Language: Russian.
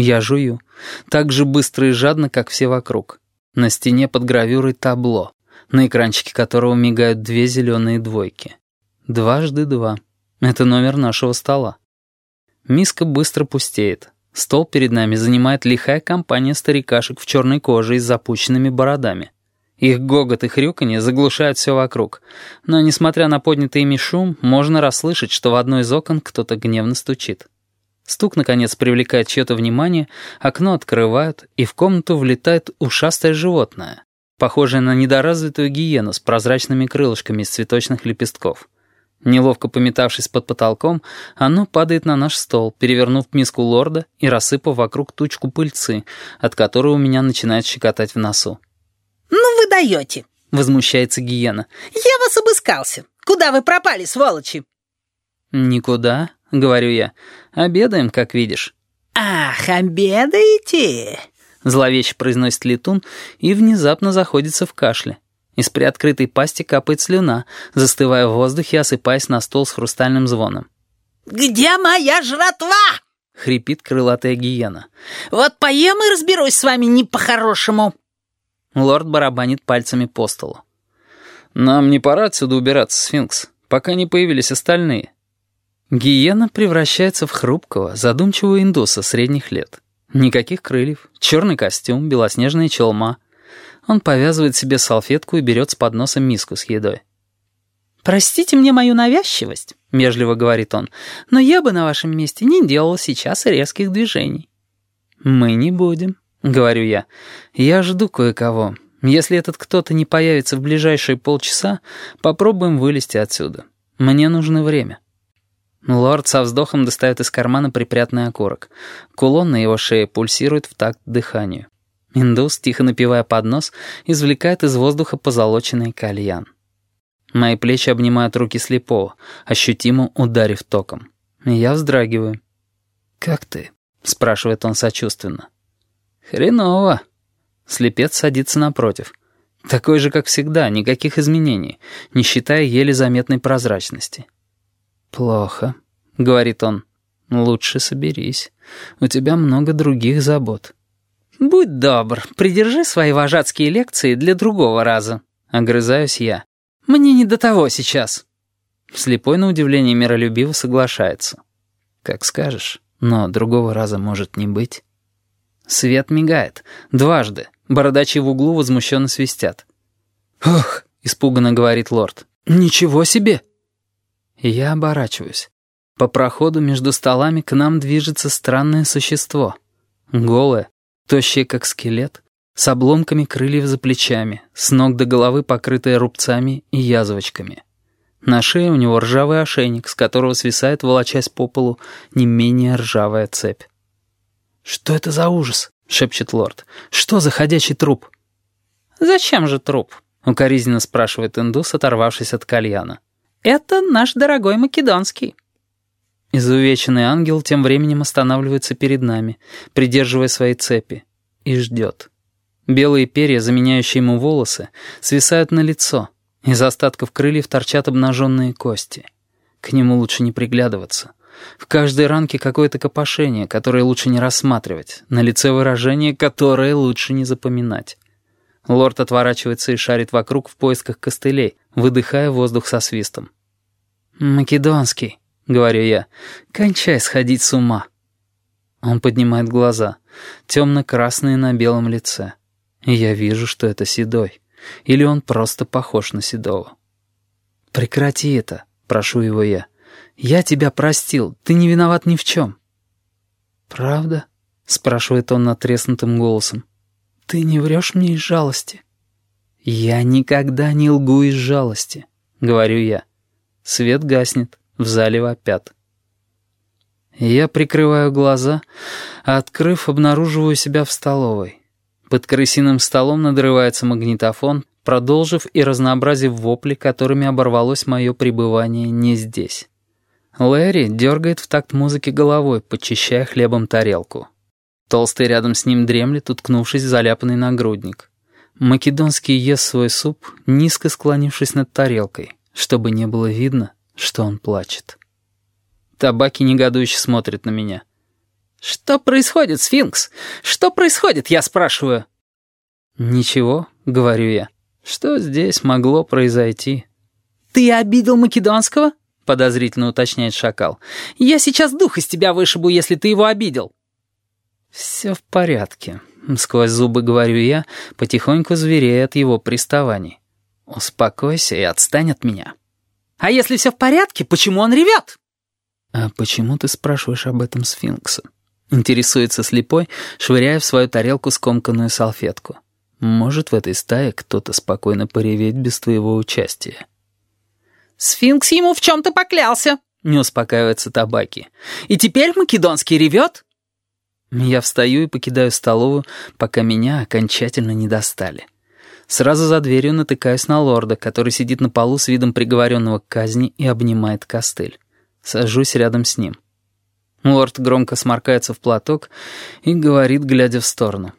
Я жую. Так же быстро и жадно, как все вокруг. На стене под гравюрой табло, на экранчике которого мигают две зеленые двойки. Дважды два. Это номер нашего стола. Миска быстро пустеет. Стол перед нами занимает лихая компания старикашек в черной коже и с запущенными бородами. Их гогот и хрюканье заглушают все вокруг. Но, несмотря на поднятый ими шум, можно расслышать, что в одной из окон кто-то гневно стучит. Стук, наконец, привлекает чье-то внимание, окно открывают, и в комнату влетает ушастое животное, похожее на недоразвитую гиену с прозрачными крылышками из цветочных лепестков. Неловко пометавшись под потолком, оно падает на наш стол, перевернув миску лорда и рассыпав вокруг тучку пыльцы, от которой у меня начинает щекотать в носу. «Ну вы даете!» — возмущается гиена. «Я вас обыскался! Куда вы пропали, сволочи?» «Никуда», — говорю я. «Обедаем, как видишь». «Ах, обедаете?» — зловеще произносит летун и внезапно заходится в кашле. Из приоткрытой пасти капает слюна, застывая в воздухе осыпаясь на стол с хрустальным звоном. «Где моя жратва?» — хрипит крылатая гиена. «Вот поем и разберусь с вами не по-хорошему». Лорд барабанит пальцами по столу. «Нам не пора отсюда убираться, сфинкс, пока не появились остальные». Гиена превращается в хрупкого, задумчивого индуса средних лет. Никаких крыльев, черный костюм, белоснежная челма — он повязывает себе салфетку и берет с подноса миску с едой. «Простите мне мою навязчивость», — вежливо говорит он, «но я бы на вашем месте не делал сейчас резких движений». «Мы не будем», — говорю я. «Я жду кое-кого. Если этот кто-то не появится в ближайшие полчаса, попробуем вылезти отсюда. Мне нужно время». Лорд со вздохом достает из кармана припрятанный окурок. Кулон на его шее пульсирует в такт дыханию. Индус, тихо напивая под нос, извлекает из воздуха позолоченный кальян. Мои плечи обнимают руки слепого, ощутимо ударив током. Я вздрагиваю. «Как ты?» — спрашивает он сочувственно. «Хреново». Слепец садится напротив. Такой же, как всегда, никаких изменений, не считая еле заметной прозрачности. «Плохо», — говорит он. «Лучше соберись. У тебя много других забот». «Будь добр, придержи свои вожатские лекции для другого раза», — огрызаюсь я. «Мне не до того сейчас». Слепой на удивление миролюбиво соглашается. «Как скажешь, но другого раза может не быть». Свет мигает. Дважды. Бородачи в углу возмущенно свистят. «Ох!» — испуганно говорит лорд. «Ничего себе!» Я оборачиваюсь. По проходу между столами к нам движется странное существо. Голое, тощая как скелет, с обломками крыльев за плечами, с ног до головы покрытая рубцами и язвочками. На шее у него ржавый ошейник, с которого свисает, волочась по полу, не менее ржавая цепь. «Что это за ужас?» — шепчет лорд. «Что за ходячий труп?» «Зачем же труп?» — укоризненно спрашивает индус, оторвавшись от кальяна. «Это наш дорогой македонский». Изувеченный ангел тем временем останавливается перед нами, придерживая свои цепи, и ждет. Белые перья, заменяющие ему волосы, свисают на лицо. Из остатков крыльев торчат обнаженные кости. К нему лучше не приглядываться. В каждой ранке какое-то копошение, которое лучше не рассматривать, на лице выражение, которое лучше не запоминать. Лорд отворачивается и шарит вокруг в поисках костылей, выдыхая воздух со свистом. «Македонский», — говорю я. «Кончай сходить с ума». Он поднимает глаза, темно-красные на белом лице. Я вижу, что это Седой. Или он просто похож на Седого. «Прекрати это», — прошу его я. «Я тебя простил, ты не виноват ни в чем». «Правда?» — спрашивает он натреснутым голосом. «Ты не врешь мне из жалости?» «Я никогда не лгу из жалости», — говорю я. Свет гаснет. В зале вопят. Я прикрываю глаза, а, открыв, обнаруживаю себя в столовой. Под крысиным столом надрывается магнитофон, продолжив и разнообразив вопли, которыми оборвалось мое пребывание не здесь. Лэри дергает в такт музыки головой, подчищая хлебом тарелку. Толстый рядом с ним дремлет, уткнувшись в заляпанный нагрудник. Македонский ест свой суп, низко склонившись над тарелкой, чтобы не было видно, что он плачет. Табаки негодующе смотрит на меня. «Что происходит, сфинкс? Что происходит, я спрашиваю?» «Ничего», — говорю я. «Что здесь могло произойти?» «Ты обидел Македонского?» — подозрительно уточняет шакал. «Я сейчас дух из тебя вышибу, если ты его обидел». «Все в порядке», — сквозь зубы говорю я, потихоньку зверея от его приставаний. «Успокойся и отстань от меня». «А если все в порядке, почему он ревет?» «А почему ты спрашиваешь об этом сфинкса?» Интересуется слепой, швыряя в свою тарелку скомканную салфетку. «Может, в этой стае кто-то спокойно пореветь без твоего участия?» «Сфинкс ему в чем-то поклялся», — не успокаивается табаки. «И теперь Македонский ревет?» Я встаю и покидаю столовую, пока меня окончательно не достали. Сразу за дверью натыкаюсь на лорда, который сидит на полу с видом приговоренного к казни и обнимает костыль. Сажусь рядом с ним. Лорд громко сморкается в платок и говорит, глядя в сторону.